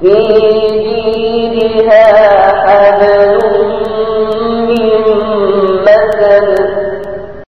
في جيدها